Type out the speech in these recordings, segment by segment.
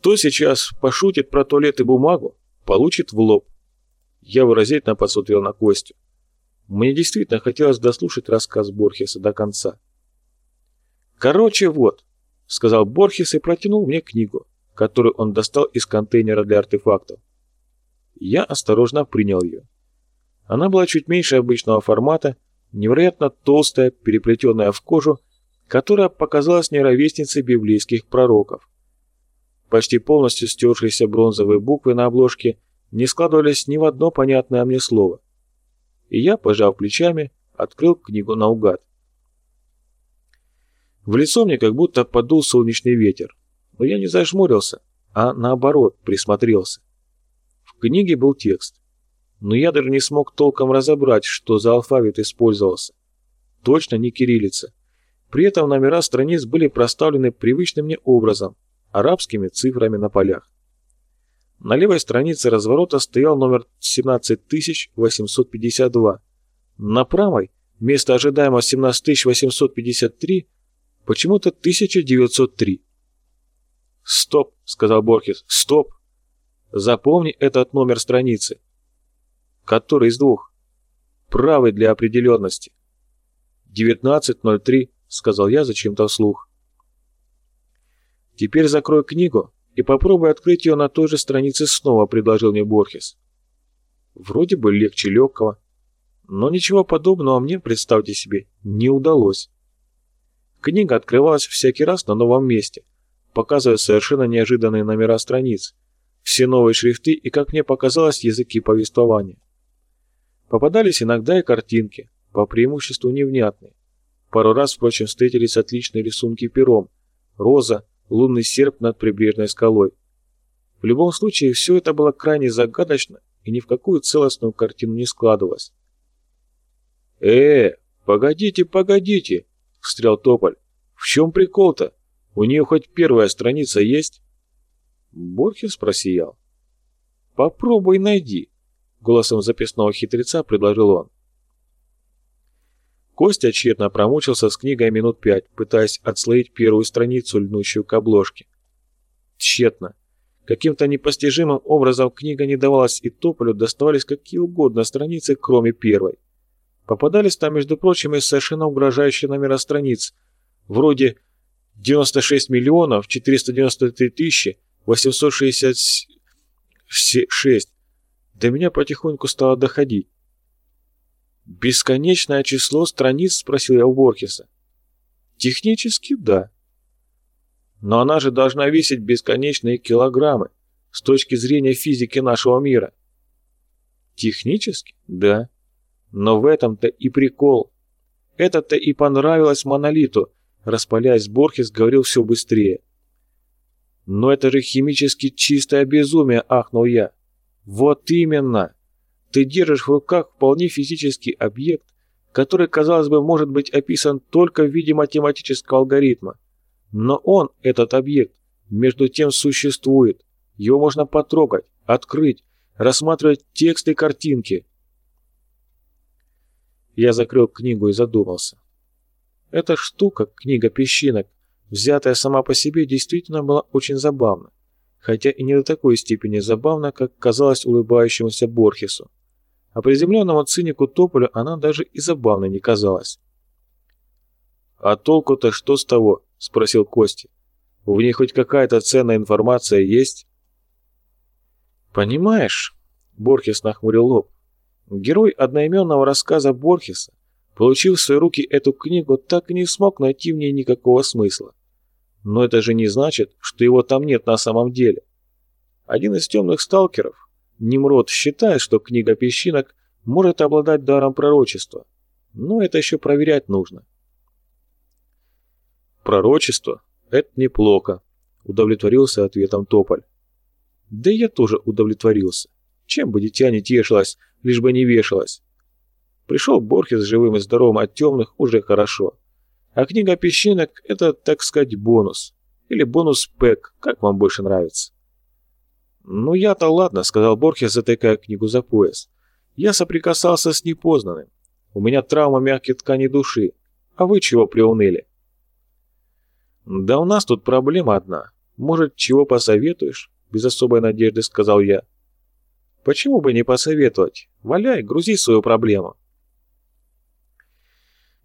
Кто сейчас пошутит про туалет и бумагу, получит в лоб. Я выразительно посмотрел на Костю. Мне действительно хотелось дослушать рассказ Борхеса до конца. «Короче, вот», — сказал Борхес и протянул мне книгу, которую он достал из контейнера для артефактов. Я осторожно принял ее. Она была чуть меньше обычного формата, невероятно толстая, переплетенная в кожу, которая показалась мне библейских пророков. Почти полностью стершиеся бронзовые буквы на обложке не складывались ни в одно понятное мне слово. И я, пожав плечами, открыл книгу наугад. В лицо мне как будто подул солнечный ветер, но я не зажмурился, а наоборот присмотрелся. В книге был текст, но я даже не смог толком разобрать, что за алфавит использовался. Точно не кириллица. При этом номера страниц были проставлены привычным мне образом, арабскими цифрами на полях. На левой странице разворота стоял номер 17852. На правой, вместо ожидаемого 17853, почему-то 1903. «Стоп», — сказал Борхес, — «стоп! Запомни этот номер страницы». «Который из двух?» «Правый для определенности». «1903», — сказал я зачем-то вслух. «Теперь закрой книгу и попробуй открыть ее на той же странице снова», — предложил мне Борхес. Вроде бы легче легкого. Но ничего подобного мне, представьте себе, не удалось. Книга открывалась всякий раз на новом месте, показывая совершенно неожиданные номера страниц, все новые шрифты и, как мне показалось, языки повествования. Попадались иногда и картинки, по преимуществу невнятные. Пару раз, впрочем, встретились отличные рисунки пером, роза, лунный серп над прибрежной скалой. В любом случае, все это было крайне загадочно и ни в какую целостную картину не складывалось. «Э, погодите, погодите!» — встрял Тополь. «В чем прикол-то? У нее хоть первая страница есть?» Борхес просиял. «Попробуй найди», — голосом записного хитреца предложил он. Костя тщетно промучился с книгой минут пять, пытаясь отслоить первую страницу, льнущую к обложке. Тщетно. Каким-то непостижимым образом книга не давалась, и Тополю доставались какие угодно страницы, кроме первой. Попадались там, между прочим, и совершенно угрожающие номера страниц, вроде 96 миллионов 493 тысячи 866. До меня потихоньку стало доходить. «Бесконечное число страниц?» — спросил я у Борхеса. «Технически, да. Но она же должна весить бесконечные килограммы с точки зрения физики нашего мира». «Технически, да. Но в этом-то и прикол. Это-то и понравилось Монолиту», — распаляясь Борхес, говорил все быстрее. «Но это же химически чистое безумие», — ахнул я. «Вот именно!» Ты держишь в руках вполне физический объект, который, казалось бы, может быть описан только в виде математического алгоритма. Но он, этот объект, между тем существует. Его можно потрогать, открыть, рассматривать тексты и картинки. Я закрыл книгу и задумался. Эта штука, книга песчинок, взятая сама по себе, действительно была очень забавна, хотя и не до такой степени забавна, как казалось улыбающемуся Борхесу а приземленному цинику Тополю она даже и забавной не казалась. «А толку-то что с того?» — спросил Костя. «В ней хоть какая-то ценная информация есть?» «Понимаешь», — Борхес нахмурил лоб, «герой одноименного рассказа Борхеса, получив в свои руки эту книгу, так и не смог найти в ней никакого смысла. Но это же не значит, что его там нет на самом деле. Один из темных сталкеров, Немрод считает, что книга песчинок может обладать даром пророчества, но это еще проверять нужно. Пророчество — это неплохо, удовлетворился ответом Тополь. Да я тоже удовлетворился. Чем бы дитя не тешилось, лишь бы не вешалось. Пришел Борхес живым и здоровым от темных уже хорошо. А книга песчинок — это, так сказать, бонус. Или бонус-пэк, как вам больше нравится. «Ну я-то ладно», — сказал Борхес, затыкая книгу за пояс. «Я соприкасался с непознанным. У меня травма мягкой ткани души. А вы чего приуныли?» «Да у нас тут проблема одна. Может, чего посоветуешь?» — без особой надежды сказал я. «Почему бы не посоветовать? Валяй, грузи свою проблему».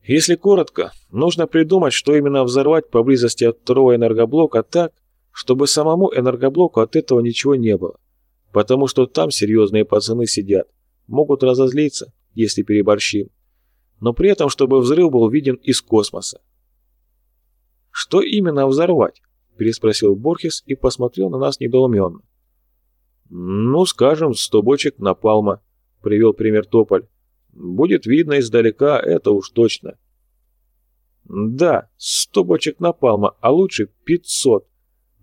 Если коротко, нужно придумать, что именно взорвать поблизости от второго энергоблока так, чтобы самому энергоблоку от этого ничего не было. Потому что там серьезные пацаны сидят, могут разозлиться, если переборщим. Но при этом, чтобы взрыв был виден из космоса. «Что именно взорвать?» – переспросил Борхес и посмотрел на нас недоуменно. «Ну, скажем, сто бочек напалма», – привел пример Тополь. Будет видно издалека, это уж точно. Да, сто бочек напалма, а лучше пятьсот.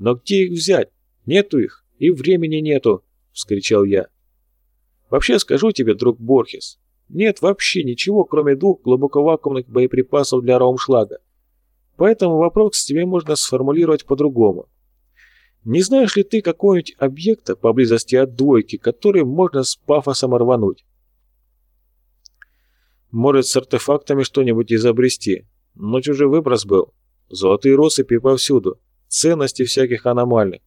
Но где их взять? Нету их, и времени нету, вскричал я. Вообще скажу тебе, друг Борхес, нет вообще ничего, кроме двух глубоковакуумных боеприпасов для раумшлага. Поэтому вопрос тебе можно сформулировать по-другому. Не знаешь ли ты какого-нибудь объекта поблизости от двойки, который можно с пафосом рвануть? Может, с артефактами что-нибудь изобрести. Но чужой выброс был. Золотые россыпи повсюду. Ценности всяких аномальных.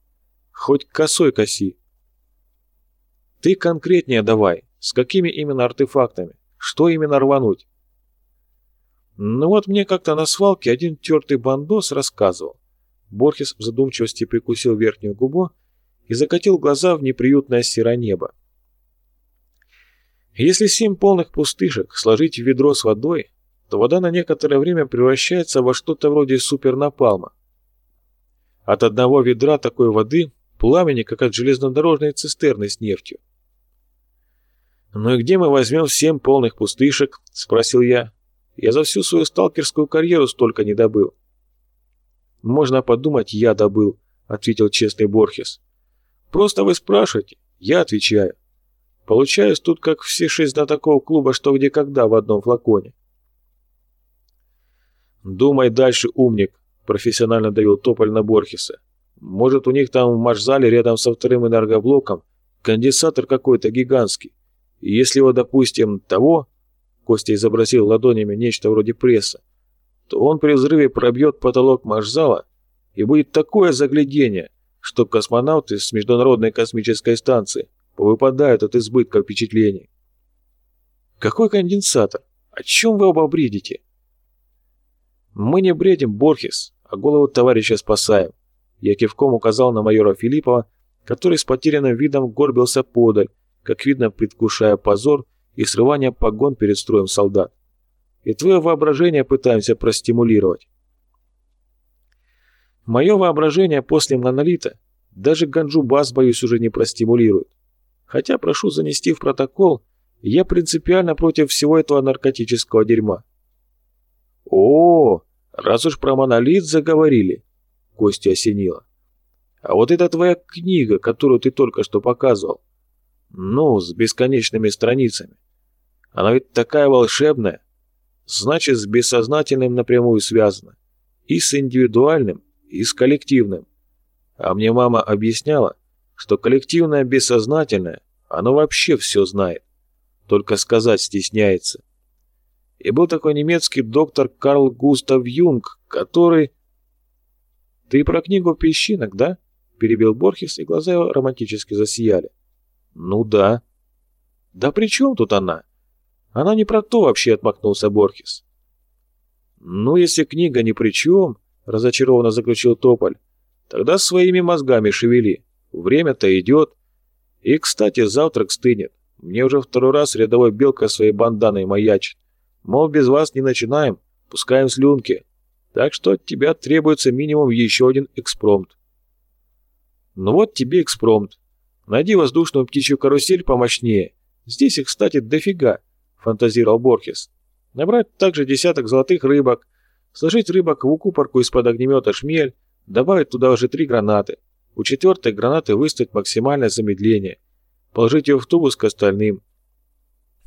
Хоть косой коси. Ты конкретнее давай. С какими именно артефактами? Что именно рвануть? Ну вот мне как-то на свалке один тертый бандос рассказывал. Борхес в задумчивости прикусил верхнюю губу и закатил глаза в неприютное серое небо. Если семь полных пустышек сложить в ведро с водой, то вода на некоторое время превращается во что-то вроде супернапалма. От одного ведра такой воды пламени, как от железнодорожной цистерны с нефтью. «Ну и где мы возьмем семь полных пустышек?» – спросил я. «Я за всю свою сталкерскую карьеру столько не добыл». «Можно подумать, я добыл», – ответил честный Борхес. «Просто вы спрашиваете, я отвечаю. Получаюсь тут как все шесть знатоков клуба «Что, где, когда» в одном флаконе. «Думай дальше, умник», — профессионально давил Тополь на Борхеса. «Может, у них там в марш-зале рядом со вторым энергоблоком конденсатор какой-то гигантский. И если его, допустим, того...» Костя изобразил ладонями нечто вроде пресса, то он при взрыве пробьет потолок марш-зала, и будет такое заглядение, что космонавты с Международной космической станции Выпадают от избытка впечатлений. Какой конденсатор? О чем вы оба бредите? Мы не бредим, Борхес, а голову товарища спасаем. Я кивком указал на майора Филиппова, который с потерянным видом горбился подаль, как видно, предвкушая позор и срывание погон перед строем солдат. И твое воображение пытаемся простимулировать. Мое воображение после монолита даже Ганджубас, боюсь, уже не простимулирует. Хотя, прошу занести в протокол, я принципиально против всего этого наркотического дерьма. Раз уж про монолит заговорили, Костю осенило. А вот это твоя книга, которую ты только что показывал. Ну, с бесконечными страницами. Она ведь такая волшебная. Значит, с бессознательным напрямую связана. И с индивидуальным, и с коллективным. А мне мама объясняла, что коллективное бессознательное, оно вообще все знает, только сказать стесняется. И был такой немецкий доктор Карл Густав Юнг, который... «Ты про книгу «Песчинок», да?» — перебил Борхес, и глаза его романтически засияли. «Ну да». «Да при чем тут она?» «Она не про то вообще», — отмахнулся Борхес. «Ну, если книга ни при чем», — разочарованно заключил Тополь, — «тогда своими мозгами шевели. Время-то идет. И, кстати, завтрак стынет. Мне уже второй раз рядовой белка своей банданой маячит. Мол, без вас не начинаем, пускаем слюнки. Так что от тебя требуется минимум еще один экспромт. Ну вот тебе экспромт. Найди воздушную птичью карусель помощнее. Здесь их, кстати, дофига, фантазировал Борхес. Набрать также десяток золотых рыбок, сложить рыбок в укупорку из-под огнемета шмель, добавить туда уже три гранаты. У четвертой гранаты выставить максимальное замедление, положить ее в тубус к остальным.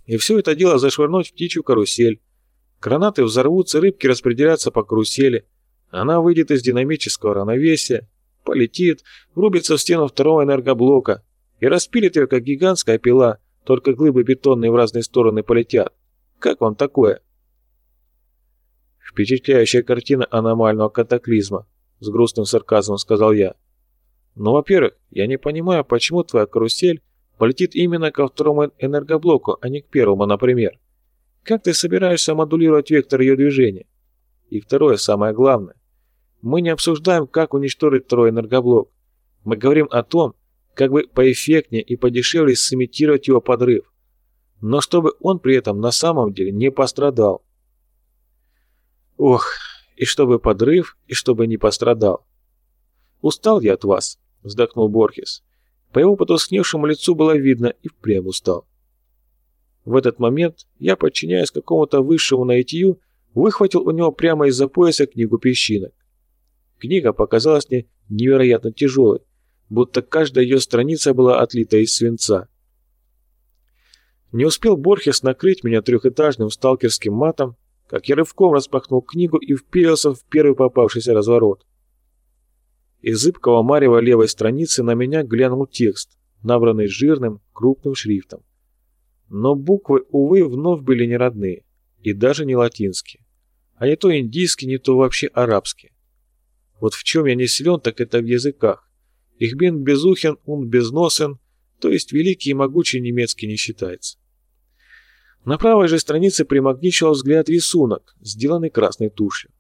И все это дело зашвырнуть в птичью карусель. Гранаты взорвутся, рыбки распределятся по карусели. Она выйдет из динамического равновесия, полетит, врубится в стену второго энергоблока и распилит ее, как гигантская пила, только глыбы бетонные в разные стороны полетят. Как вам такое? Впечатляющая картина аномального катаклизма, с грустным сарказмом сказал я. Но, во-первых, я не понимаю, почему твоя карусель полетит именно ко второму энергоблоку, а не к первому, например. Как ты собираешься модулировать вектор ее движения? И второе, самое главное. Мы не обсуждаем, как уничтожить второй энергоблок. Мы говорим о том, как бы поэффектнее и подешевле сымитировать его подрыв. Но чтобы он при этом на самом деле не пострадал. Ох, и чтобы подрыв, и чтобы не пострадал. Устал я от вас, вздохнул Борхес. По его потускневшему лицу было видно и впрямь устал. В этот момент я, подчиняясь какому-то высшему наитию, выхватил у него прямо из-за пояса книгу песчинок. Книга показалась мне невероятно тяжелой, будто каждая ее страница была отлита из свинца. Не успел Борхес накрыть меня трехэтажным сталкерским матом, как я рывком распахнул книгу и впилился в первый попавшийся разворот. Из зыбкого марева левой страницы на меня глянул текст, набранный жирным, крупным шрифтом. Но буквы, увы, вновь были не родные, и даже не латинские, а не то индийские, не то вообще арабские. Вот в чем я не силен, так это в языках. Ich bin безухен und безносен, то есть великий и могучий немецкий не считается. На правой же странице примагничивал взгляд рисунок, сделанный красной тушью.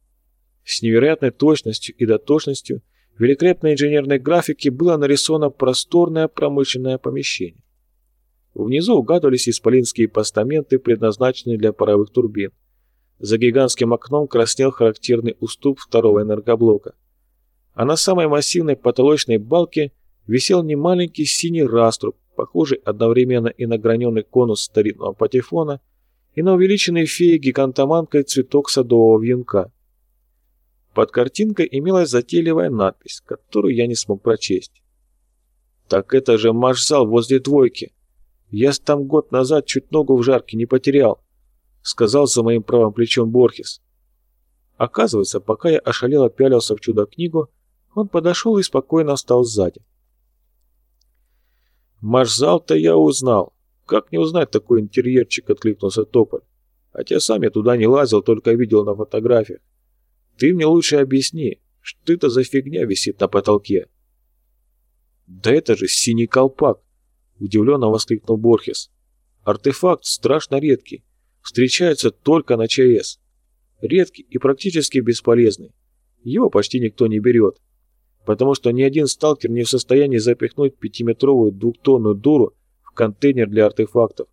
С невероятной точностью и дотошностью великолепной инженерной графики было нарисовано просторное промышленное помещение. Внизу угадывались исполинские постаменты, предназначенные для паровых турбин. За гигантским окном краснел характерный уступ второго энергоблока – а на самой массивной потолочной балке висел немаленький синий раструб, похожий одновременно и на граненый конус старинного патефона, и на увеличенный феей гигантоманкой цветок садового вьюнка. Под картинкой имелась затейливая надпись, которую я не смог прочесть. «Так это же марш-зал возле двойки. Я там год назад чуть ногу в жарке не потерял», — сказал за моим правым плечом Борхес. Оказывается, пока я ошалело пялился в чудо-книгу, он подошел и спокойно встал сзади. «Маршзал-то я узнал. Как не узнать такой интерьерчик?» — откликнулся Тополь. «Хотя сам я туда не лазил, только видел на фотографиях. Ты мне лучше объясни, что это за фигня висит на потолке?» «Да это же синий колпак!» — удивленно воскликнул Борхес. «Артефакт страшно редкий. Встречается только на ЧАЭС. Редкий и практически бесполезный. Его почти никто не берет потому что ни один сталкер не в состоянии запихнуть пятиметровую двухтонную дуру в контейнер для артефактов.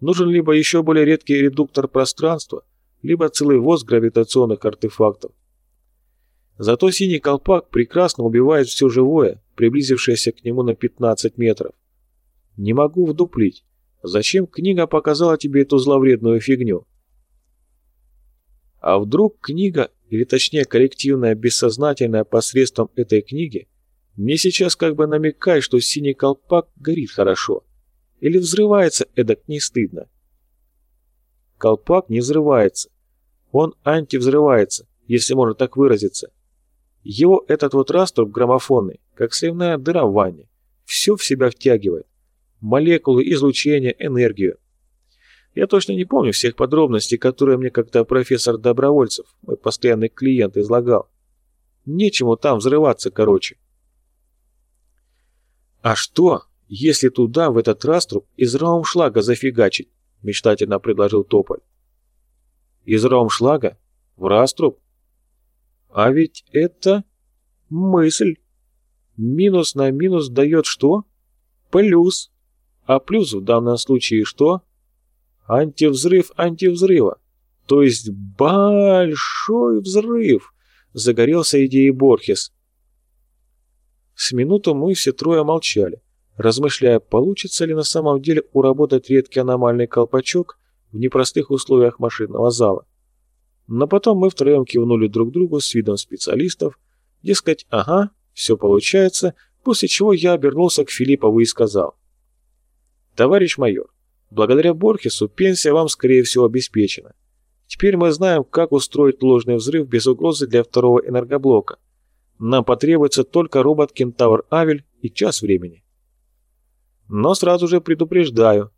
Нужен либо еще более редкий редуктор пространства, либо целый воз гравитационных артефактов. Зато синий колпак прекрасно убивает все живое, приблизившееся к нему на 15 метров. Не могу вдуплить. Зачем книга показала тебе эту зловредную фигню? А вдруг книга или точнее коллективное бессознательное посредством этой книги, мне сейчас как бы намекает, что синий колпак горит хорошо. Или взрывается эдак не стыдно. Колпак не взрывается. Он антивзрывается, если можно так выразиться. Его этот вот раструб граммофонный, как сливная дыра в ванне, все в себя втягивает. Молекулы, излучение, энергию. Я точно не помню всех подробностей, которые мне как-то профессор Добровольцев, мой постоянный клиент, излагал. Нечему там взрываться, короче. А что, если туда, в этот раструб, из раумшлага зафигачить? Мечтательно предложил Тополь. Из раумшлага? В раструб? А ведь это мысль. Минус на минус дает что? Плюс. А плюс в данном случае что? Антивзрыв антивзрыва. То есть большой взрыв. Загорелся идеей Борхес. С минуту мы все трое молчали, размышляя, получится ли на самом деле уработать редкий аномальный колпачок в непростых условиях машинного зала. Но потом мы втроем кивнули друг другу с видом специалистов, дескать, ага, все получается, после чего я обернулся к Филиппову и сказал. «Товарищ майор, Благодаря Борхесу пенсия вам, скорее всего, обеспечена. Теперь мы знаем, как устроить ложный взрыв без угрозы для второго энергоблока. Нам потребуется только робот-кентавр Авель и час времени. Но сразу же предупреждаю,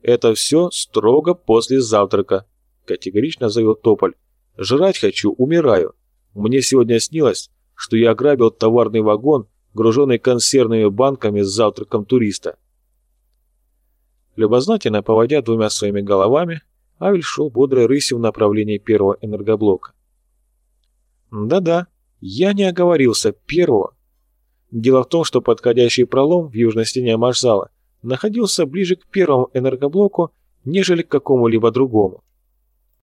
это все строго после завтрака, категорично заявил Тополь. Жрать хочу, умираю. Мне сегодня снилось, что я ограбил товарный вагон груженный консервными банками с завтраком туриста. Любознательно поводя двумя своими головами, Авель шел бодрой рысью в направлении первого энергоблока. Да-да, я не оговорился, первого. Дело в том, что подходящий пролом в южной стене машзала находился ближе к первому энергоблоку, нежели к какому-либо другому.